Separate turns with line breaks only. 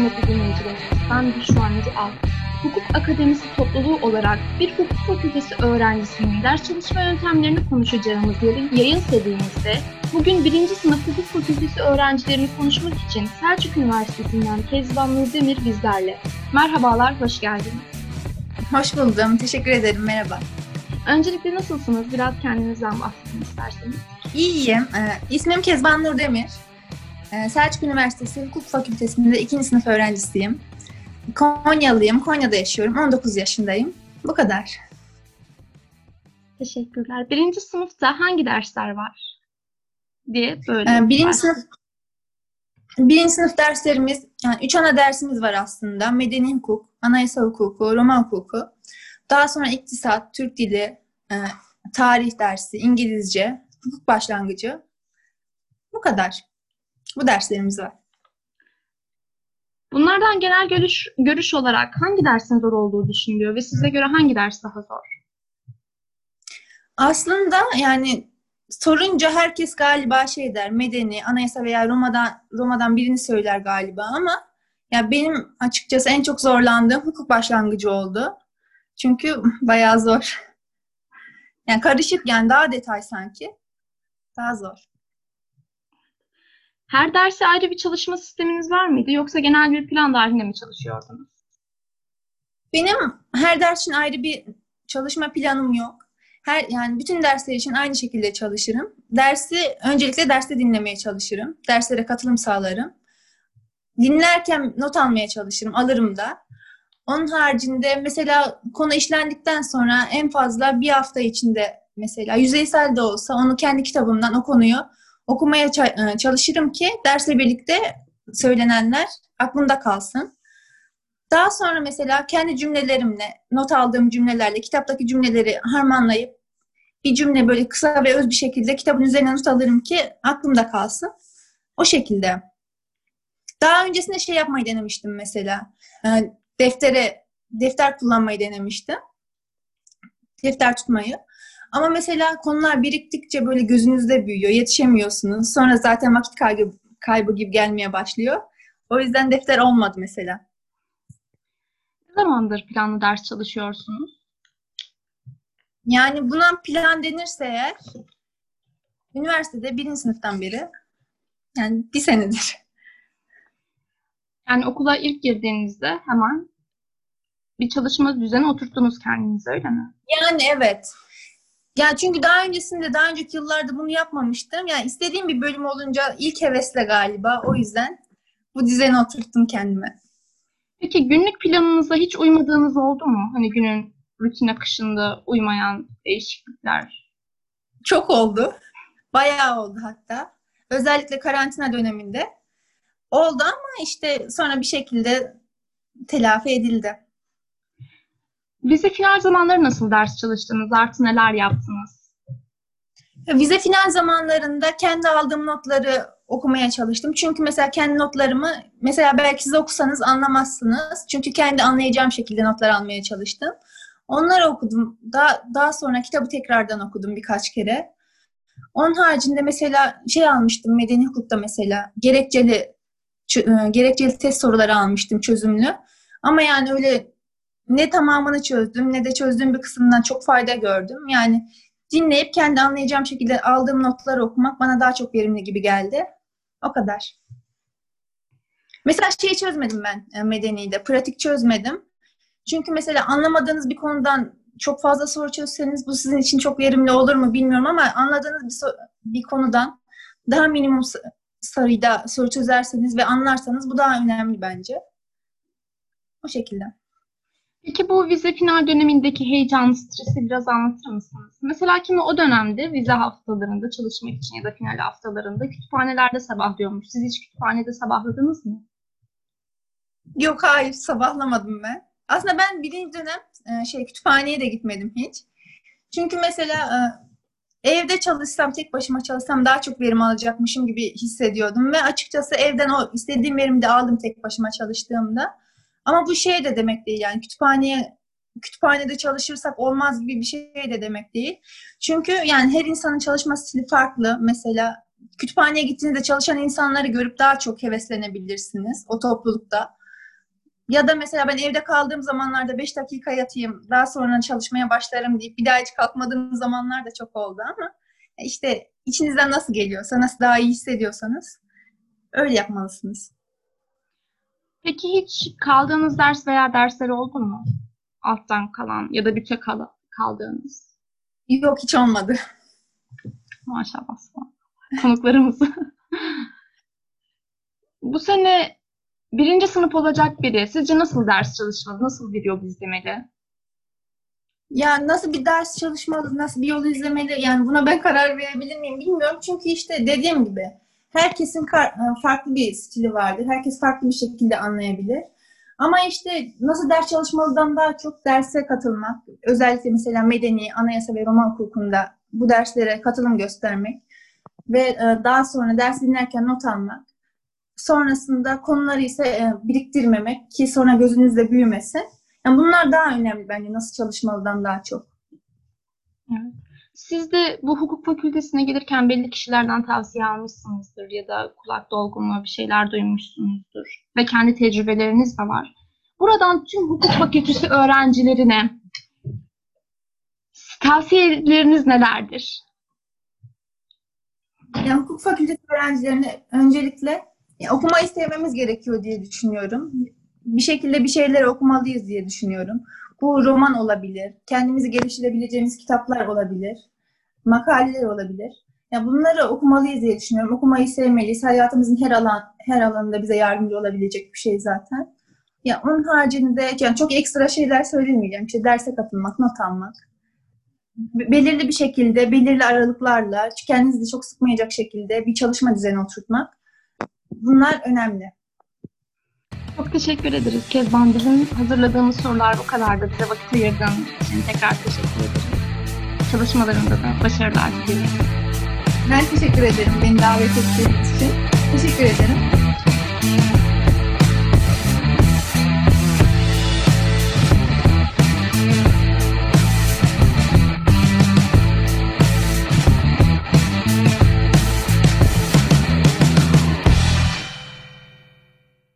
kıymetli dinleyicilerimiz. Ben Büşra Nuri Al. Hukuk Akademisi topluluğu olarak bir hukuk fakültesi öğrencisinin ders çalışma yöntemlerini konuşacağımız yayın serimizde bugün birinci sınıf hukuk fakültesi öğrencilerini konuşmak için Selçuk Üniversitesi'nden Kezban Nurdemir bizlerle. Merhabalar, hoş geldiniz.
Hoş buldum, teşekkür ederim, merhaba.
Öncelikle nasılsınız? Biraz kendinizden bahsedin isterseniz.
İyiyim, ee, ismim Kezban Nurdemir. Ee, Selçuk Üniversitesi Hukuk Fakültesi'nde ikinci sınıf öğrencisiyim. Konyalıyım, Konya'da yaşıyorum, 19 yaşındayım. Bu kadar.
Teşekkürler. Birinci sınıfta hangi dersler var? Diye böyle.
Ee, birinci sınıf Birinci sınıf derslerimiz, yani üç ana dersimiz var aslında. Medeni hukuk, anayasa hukuku, Roma hukuku. Daha sonra iktisat, Türk dili, e, tarih dersi, İngilizce, hukuk başlangıcı. Bu kadar. Bu derslerimiz var.
Bunlardan genel görüş, görüş olarak hangi dersin zor olduğu düşünülüyor ve size göre hangi ders daha zor?
Aslında yani sorunca herkes galiba şey der, medeni, anayasa veya Roma'dan Roma'dan birini söyler galiba ama ya benim açıkçası en çok zorlandığım hukuk başlangıcı oldu. Çünkü bayağı zor. Yani karışık yani daha detay sanki. Daha zor.
Her derse ayrı bir çalışma sisteminiz var mıydı yoksa genel bir plan dahilinde mi çalışıyordunuz?
Benim her ders için ayrı bir çalışma planım yok. Her yani bütün dersler için aynı şekilde çalışırım. Dersi öncelikle derste dinlemeye çalışırım. Derslere katılım sağlarım. Dinlerken not almaya çalışırım, alırım da. Onun haricinde mesela konu işlendikten sonra en fazla bir hafta içinde mesela yüzeysel de olsa onu kendi kitabımdan o konuyu okumaya e, çalışırım ki dersle birlikte söylenenler aklımda kalsın. Daha sonra mesela kendi cümlelerimle, not aldığım cümlelerle kitaptaki cümleleri harmanlayıp bir cümle böyle kısa ve öz bir şekilde kitabın üzerine not alırım ki aklımda kalsın. O şekilde. Daha öncesinde şey yapmayı denemiştim mesela. E, deftere, defter kullanmayı denemiştim. Defter tutmayı. Ama mesela konular biriktikçe böyle gözünüzde büyüyor, yetişemiyorsunuz. Sonra zaten vakit kaybı, kaybı gibi gelmeye başlıyor. O yüzden defter olmadı mesela.
Ne zamandır planlı ders çalışıyorsunuz?
Yani buna plan denirse eğer üniversitede birinci sınıftan beri yani bir senedir.
Yani okula ilk girdiğinizde hemen bir çalışma düzeni oturttunuz kendinize öyle mi?
Yani evet. Yani çünkü daha öncesinde, daha önceki yıllarda bunu yapmamıştım. Yani istediğim bir bölüm olunca ilk hevesle galiba. O yüzden bu düzeni oturttum kendime.
Peki günlük planınıza hiç uymadığınız oldu mu? Hani günün rutin akışında uymayan değişiklikler.
Çok oldu. Bayağı oldu hatta. Özellikle karantina döneminde. Oldu ama işte sonra bir şekilde telafi edildi.
Vize final zamanları nasıl ders çalıştınız? Artı neler yaptınız?
Vize final zamanlarında kendi aldığım notları okumaya çalıştım. Çünkü mesela kendi notlarımı mesela belki siz okusanız anlamazsınız. Çünkü kendi anlayacağım şekilde notlar almaya çalıştım. Onları okudum. Daha, daha sonra kitabı tekrardan okudum birkaç kere. Onun haricinde mesela şey almıştım medeni hukukta mesela gerekçeli gerekçeli test soruları almıştım çözümlü. Ama yani öyle ne tamamını çözdüm ne de çözdüğüm bir kısmından çok fayda gördüm. Yani dinleyip kendi anlayacağım şekilde aldığım notları okumak bana daha çok verimli gibi geldi. O kadar. Mesela şeyi çözmedim ben e, medenide. Pratik çözmedim. Çünkü mesela anlamadığınız bir konudan çok fazla soru çözseniz bu sizin için çok verimli olur mu bilmiyorum ama anladığınız bir, so- bir konudan daha minimum sayıda soru çözerseniz ve anlarsanız bu daha önemli bence. O şekilde.
Peki bu vize final dönemindeki heyecan, stresi biraz anlatır mısınız? Mesela kimi o dönemde vize haftalarında çalışmak için ya da final haftalarında kütüphanelerde sabahlıyormuş. Siz hiç kütüphanede sabahladınız mı?
Yok hayır sabahlamadım ben. Aslında ben birinci dönem e, şey kütüphaneye de gitmedim hiç. Çünkü mesela e, evde çalışsam, tek başıma çalışsam daha çok verim alacakmışım gibi hissediyordum. Ve açıkçası evden o istediğim verimi de aldım tek başıma çalıştığımda. Ama bu şey de demek değil yani kütüphaneye kütüphanede çalışırsak olmaz gibi bir şey de demek değil. Çünkü yani her insanın çalışma stili farklı. Mesela kütüphaneye gittiğinizde çalışan insanları görüp daha çok heveslenebilirsiniz o toplulukta. Ya da mesela ben evde kaldığım zamanlarda 5 dakika yatayım, daha sonra çalışmaya başlarım deyip bir daha hiç kalkmadığım zamanlar da çok oldu ama işte içinizden nasıl geliyorsa, nasıl daha iyi hissediyorsanız öyle yapmalısınız.
Peki hiç kaldığınız ders veya dersler oldu mu? Alttan kalan ya da büte kal kaldığınız.
Yok hiç olmadı.
Maşallah. Konuklarımız. Bu sene birinci sınıf olacak biri sizce nasıl ders çalışmalı, nasıl bir yol izlemeli?
Ya nasıl bir ders çalışmalı, nasıl bir yol izlemeli yani buna ben karar verebilir miyim bilmiyorum. Çünkü işte dediğim gibi herkesin farklı bir stili vardır. Herkes farklı bir şekilde anlayabilir. Ama işte nasıl ders çalışmalıdan daha çok derse katılmak, özellikle mesela medeni, anayasa ve roman hukukunda bu derslere katılım göstermek ve e, daha sonra ders dinlerken not almak. Sonrasında konuları ise e, biriktirmemek ki sonra gözünüzde büyümesin. Yani bunlar daha önemli bence nasıl çalışmalıdan daha çok.
Evet. Siz de bu hukuk fakültesine gelirken belli kişilerden tavsiye almışsınızdır ya da kulak dolgunluğu bir şeyler duymuşsunuzdur ve kendi tecrübeleriniz de var. Buradan tüm hukuk fakültesi öğrencilerine tavsiyeleriniz nelerdir?
Yani hukuk fakültesi öğrencilerine öncelikle yani okumayı sevmemiz gerekiyor diye düşünüyorum. Bir şekilde bir şeyleri okumalıyız diye düşünüyorum. Bu roman olabilir, kendimizi geliştirebileceğimiz kitaplar olabilir, makaleler olabilir. Ya bunları okumalıyız diye düşünüyorum. Okumayı sevmeliyiz. Hayatımızın her alan her alanında bize yardımcı olabilecek bir şey zaten. Ya onun haricinde yani çok ekstra şeyler söylemeyeceğim. İşte derse katılmak, not almak. Belirli bir şekilde, belirli aralıklarla, kendinizi çok sıkmayacak şekilde bir çalışma düzeni oturtmak. Bunlar önemli.
Çok teşekkür ederiz Kezban. Bizim hazırladığımız sorular bu kadardı. Bize vakit ayırdığın için tekrar teşekkür ederim. Çalışmalarında da başarılar diliyorum.
Ben teşekkür ederim beni davet ettiğiniz için. Teşekkür ederim.